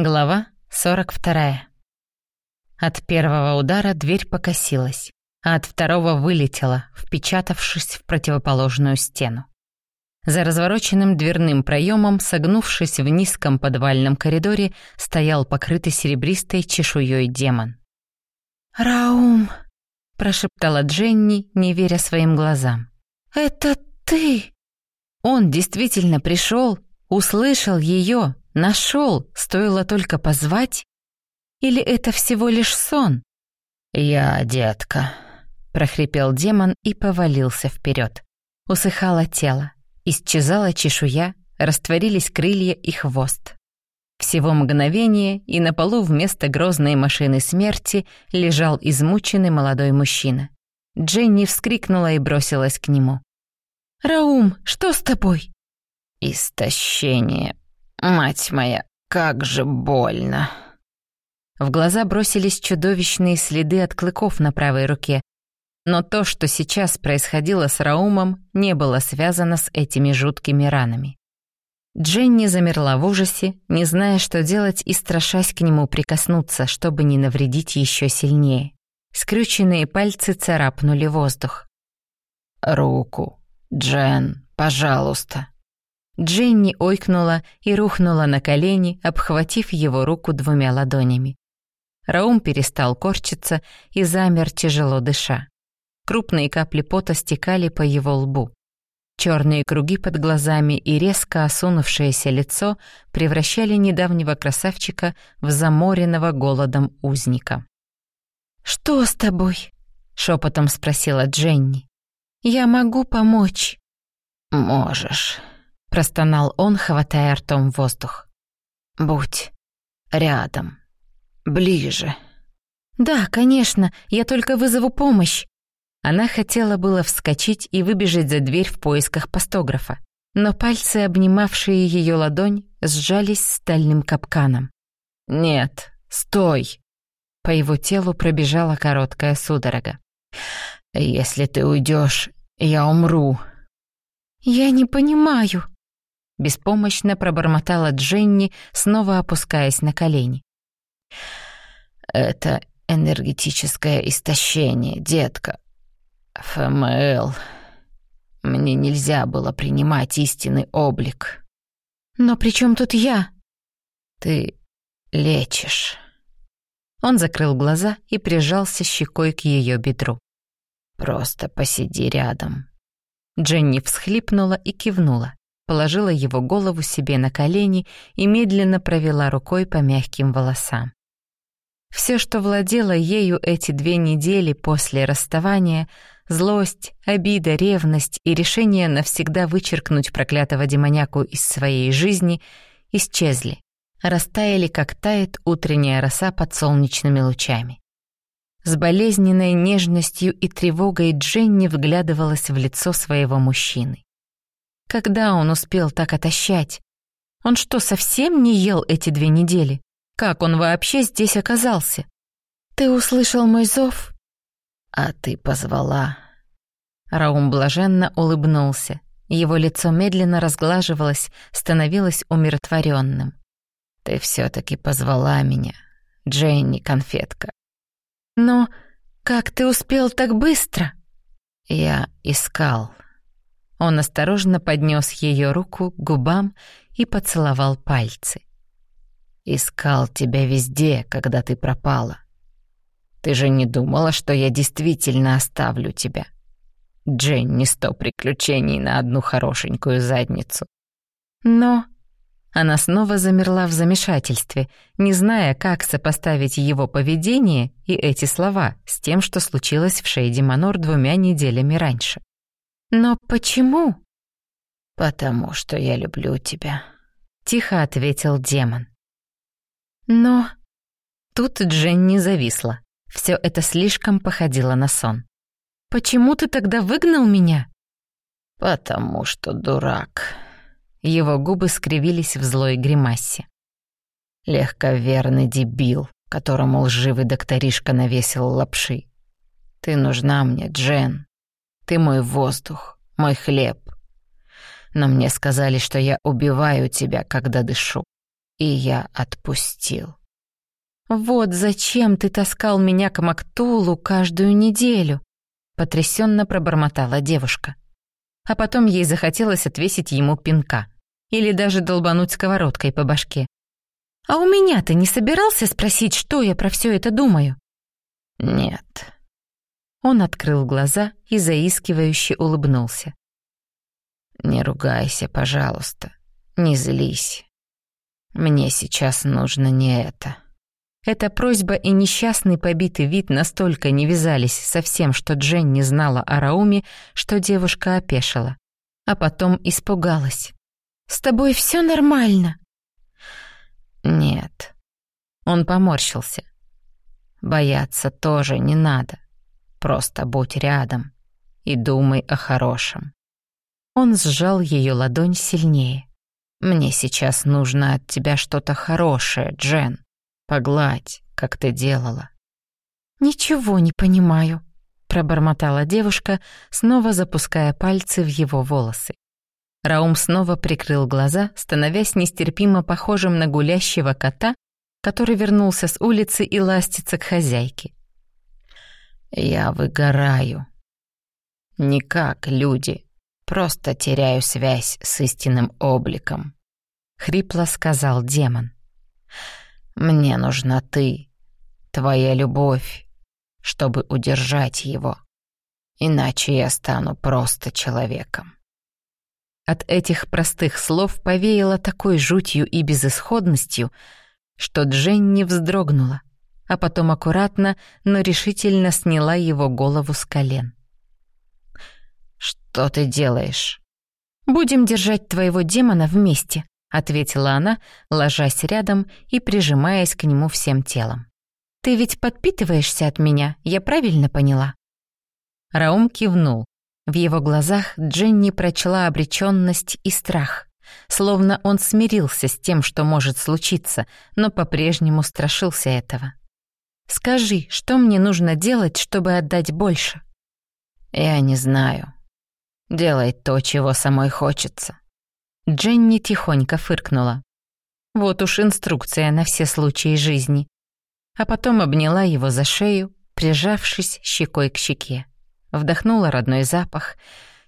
Глава 42. От первого удара дверь покосилась, а от второго вылетела, впечатавшись в противоположную стену. За развороченным дверным проемом, согнувшись в низком подвальном коридоре, стоял покрытый серебристой чешуей демон. «Раум!» — прошептала Дженни, не веря своим глазам. «Это ты!» Он действительно пришел, услышал ее, Нашел, стоило только позвать? Или это всего лишь сон? «Я, детка», — прохрипел демон и повалился вперед. Усыхало тело, исчезала чешуя, растворились крылья и хвост. Всего мгновение, и на полу вместо грозной машины смерти лежал измученный молодой мужчина. Дженни вскрикнула и бросилась к нему. «Раум, что с тобой?» «Истощение», Мать моя, как же больно. В глаза бросились чудовищные следы от клыков на правой руке. Но то, что сейчас происходило с Раумом, не было связано с этими жуткими ранами. Дженни замерла в ужасе, не зная, что делать и страшась к нему прикоснуться, чтобы не навредить еще сильнее. Скрюченные пальцы царапнули воздух. «Руку, Джен, пожалуйста», Дженни ойкнула и рухнула на колени, обхватив его руку двумя ладонями. Раум перестал корчиться и замер, тяжело дыша. Крупные капли пота стекали по его лбу. Черные круги под глазами и резко осунувшееся лицо превращали недавнего красавчика в заморенного голодом узника. «Что с тобой?» — шепотом спросила Дженни. «Я могу помочь». «Можешь», — простонал он, хватая ртом воздух. «Будь рядом, ближе». «Да, конечно, я только вызову помощь». Она хотела было вскочить и выбежать за дверь в поисках постографа, но пальцы, обнимавшие ее ладонь, сжались стальным капканом. «Нет, стой!» По его телу пробежала короткая судорога. «Если ты уйдешь, я умру». «Я не понимаю», Беспомощно пробормотала Дженни, снова опускаясь на колени. «Это энергетическое истощение, детка. ФМЛ. Мне нельзя было принимать истинный облик». «Но при чем тут я?» «Ты лечишь». Он закрыл глаза и прижался щекой к ее бедру. «Просто посиди рядом». Дженни всхлипнула и кивнула положила его голову себе на колени и медленно провела рукой по мягким волосам. Все, что владело ею эти две недели после расставания, злость, обида, ревность и решение навсегда вычеркнуть проклятого демоняку из своей жизни, исчезли, растаяли, как тает утренняя роса под солнечными лучами. С болезненной нежностью и тревогой Дженни вглядывалась в лицо своего мужчины. Когда он успел так отощать? Он что, совсем не ел эти две недели? Как он вообще здесь оказался? Ты услышал мой зов? А ты позвала. Раум блаженно улыбнулся. Его лицо медленно разглаживалось, становилось умиротворенным. Ты все-таки позвала меня, Дженни, конфетка. Но как ты успел так быстро? Я искал. Он осторожно поднес ее руку к губам и поцеловал пальцы. «Искал тебя везде, когда ты пропала. Ты же не думала, что я действительно оставлю тебя? Дженни, сто приключений на одну хорошенькую задницу». «Но...» Она снова замерла в замешательстве, не зная, как сопоставить его поведение и эти слова с тем, что случилось в Шейди Манор двумя неделями раньше. «Но почему?» «Потому что я люблю тебя», — тихо ответил демон. «Но...» Тут Дженни зависла. Все это слишком походило на сон. «Почему ты тогда выгнал меня?» «Потому что дурак». Его губы скривились в злой гримасе. «Легковерный дебил, которому лживый докторишка навесил лапши. Ты нужна мне, Джен. Ты мой воздух, мой хлеб. Но мне сказали, что я убиваю тебя, когда дышу. и я отпустил. «Вот зачем ты таскал меня к Мактулу каждую неделю?» — потрясенно пробормотала девушка. А потом ей захотелось отвесить ему пинка или даже долбануть сковородкой по башке. «А у меня ты не собирался спросить, что я про все это думаю?» «Нет». Он открыл глаза и заискивающе улыбнулся. «Не ругайся, пожалуйста, не злись. Мне сейчас нужно не это». Эта просьба и несчастный побитый вид настолько не вязались со всем, что Джен не знала о Рауме, что девушка опешила, а потом испугалась. «С тобой все нормально?» «Нет». Он поморщился. «Бояться тоже не надо. Просто будь рядом и думай о хорошем». Он сжал ее ладонь сильнее. «Мне сейчас нужно от тебя что-то хорошее, Джен. Погладь, как ты делала». «Ничего не понимаю», — пробормотала девушка, снова запуская пальцы в его волосы. Раум снова прикрыл глаза, становясь нестерпимо похожим на гулящего кота, который вернулся с улицы и ластится к хозяйке. «Я выгораю. Не как люди, просто теряю связь с истинным обликом», — хрипло сказал демон. «Мне нужна ты, твоя любовь, чтобы удержать его, иначе я стану просто человеком». От этих простых слов повеяло такой жутью и безысходностью, что Джен не вздрогнула, а потом аккуратно, но решительно сняла его голову с колен. «Что ты делаешь?» «Будем держать твоего демона вместе», — ответила она, ложась рядом и прижимаясь к нему всем телом. «Ты ведь подпитываешься от меня, я правильно поняла?» Раум кивнул, в его глазах Дженни прочла обреченность и страх, словно он смирился с тем, что может случиться, но по-прежнему страшился этого. «Скажи, что мне нужно делать, чтобы отдать больше?» «Я не знаю. Делай то, чего самой хочется». Дженни тихонько фыркнула. Вот уж инструкция на все случаи жизни. А потом обняла его за шею, прижавшись щекой к щеке вдохнула родной запах,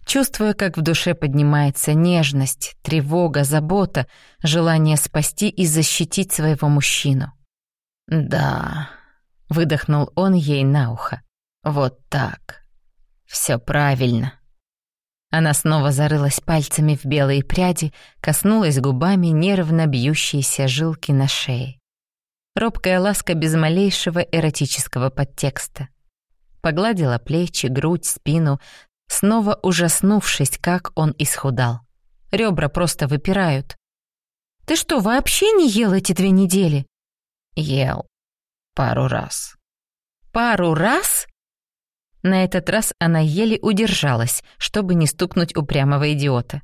чувствуя, как в душе поднимается нежность, тревога, забота, желание спасти и защитить своего мужчину. «Да», — выдохнул он ей на ухо, — «вот так. Все правильно». Она снова зарылась пальцами в белые пряди, коснулась губами нервно бьющиеся жилки на шее. Робкая ласка без малейшего эротического подтекста погладила плечи, грудь, спину, снова ужаснувшись, как он исхудал. Ребра просто выпирают. «Ты что, вообще не ел эти две недели?» «Ел. Пару раз». «Пару раз?» На этот раз она еле удержалась, чтобы не стукнуть упрямого идиота.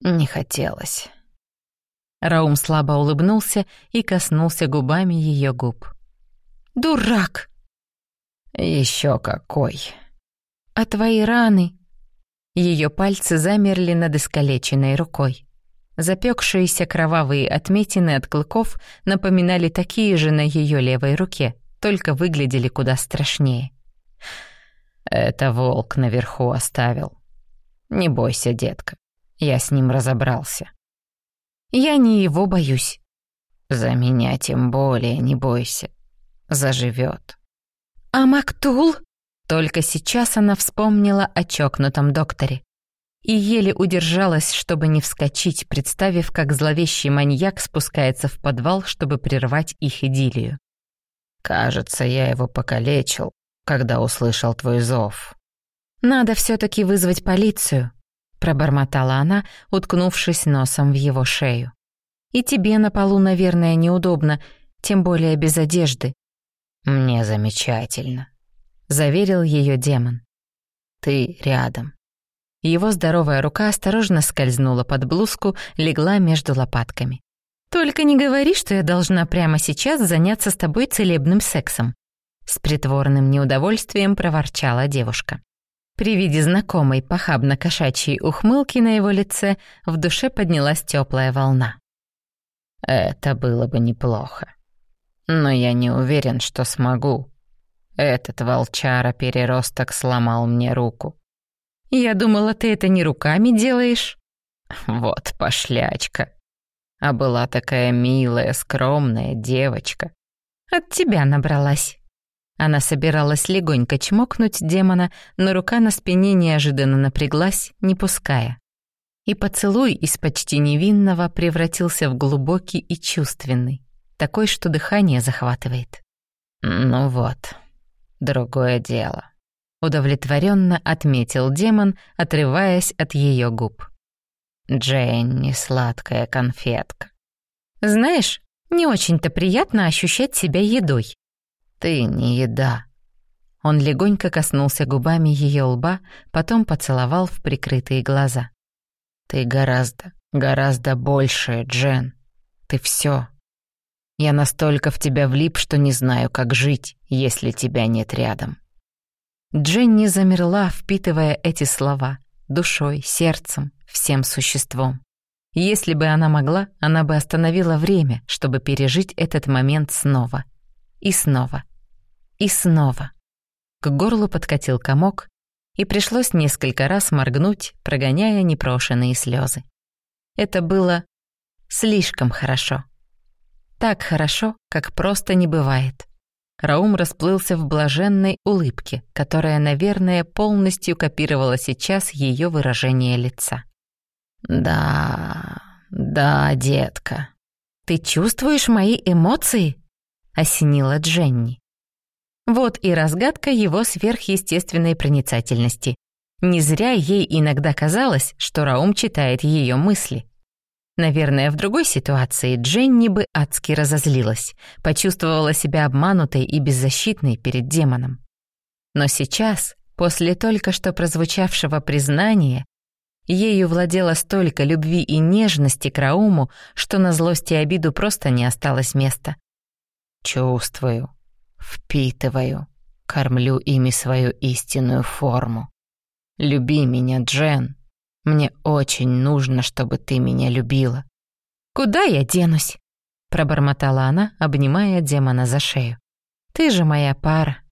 Не хотелось. Раум слабо улыбнулся и коснулся губами ее губ. «Дурак!» Еще какой. А твои раны? Ее пальцы замерли над искалеченной рукой. Запекшиеся кровавые отметины от клыков напоминали такие же на ее левой руке, только выглядели куда страшнее. Это волк наверху оставил. Не бойся, детка. Я с ним разобрался. Я не его боюсь. За меня тем более не бойся. Заживет. «А Мактул?» Только сейчас она вспомнила о чокнутом докторе. И еле удержалась, чтобы не вскочить, представив, как зловещий маньяк спускается в подвал, чтобы прервать их идиллию. «Кажется, я его покалечил, когда услышал твой зов». «Надо все таки вызвать полицию», — пробормотала она, уткнувшись носом в его шею. «И тебе на полу, наверное, неудобно, тем более без одежды. «Мне замечательно», — заверил ее демон. «Ты рядом». Его здоровая рука осторожно скользнула под блузку, легла между лопатками. «Только не говори, что я должна прямо сейчас заняться с тобой целебным сексом», с притворным неудовольствием проворчала девушка. При виде знакомой похабно-кошачьей ухмылки на его лице в душе поднялась теплая волна. Это было бы неплохо. Но я не уверен, что смогу. Этот волчара-переросток сломал мне руку. Я думала, ты это не руками делаешь. Вот пошлячка. А была такая милая, скромная девочка. От тебя набралась. Она собиралась легонько чмокнуть демона, но рука на спине неожиданно напряглась, не пуская. И поцелуй из почти невинного превратился в глубокий и чувственный, такой, что дыхание захватывает. «Ну вот, другое дело», — удовлетворенно отметил демон, отрываясь от ее губ. «Дженни, сладкая конфетка». «Знаешь, не очень-то приятно ощущать себя едой». «Ты не еда». Он легонько коснулся губами ее лба, потом поцеловал в прикрытые глаза. Ты гораздо, гораздо большее, Джен. Ты все. Я настолько в тебя влип, что не знаю, как жить, если тебя нет рядом. Дженни замерла, впитывая эти слова, душой, сердцем, всем существом. Если бы она могла, она бы остановила время, чтобы пережить этот момент снова. И снова. И снова. К горлу подкатил комок, и пришлось несколько раз моргнуть, прогоняя непрошенные слезы. Это было слишком хорошо. Так хорошо, как просто не бывает. Раум расплылся в блаженной улыбке, которая, наверное, полностью копировала сейчас ее выражение лица. «Да, да, детка». «Ты чувствуешь мои эмоции?» — осенила Дженни. Вот и разгадка его сверхъестественной проницательности. Не зря ей иногда казалось, что Раум читает ее мысли. Наверное, в другой ситуации Дженни бы адски разозлилась, почувствовала себя обманутой и беззащитной перед демоном. Но сейчас, после только что прозвучавшего признания, ею владело столько любви и нежности к Рауму, что на злость и обиду просто не осталось места. «Чувствую», Впитываю, кормлю ими свою истинную форму. Люби меня, Джен. Мне очень нужно, чтобы ты меня любила. Куда я денусь? Пробормотала она, обнимая демона за шею. Ты же моя пара.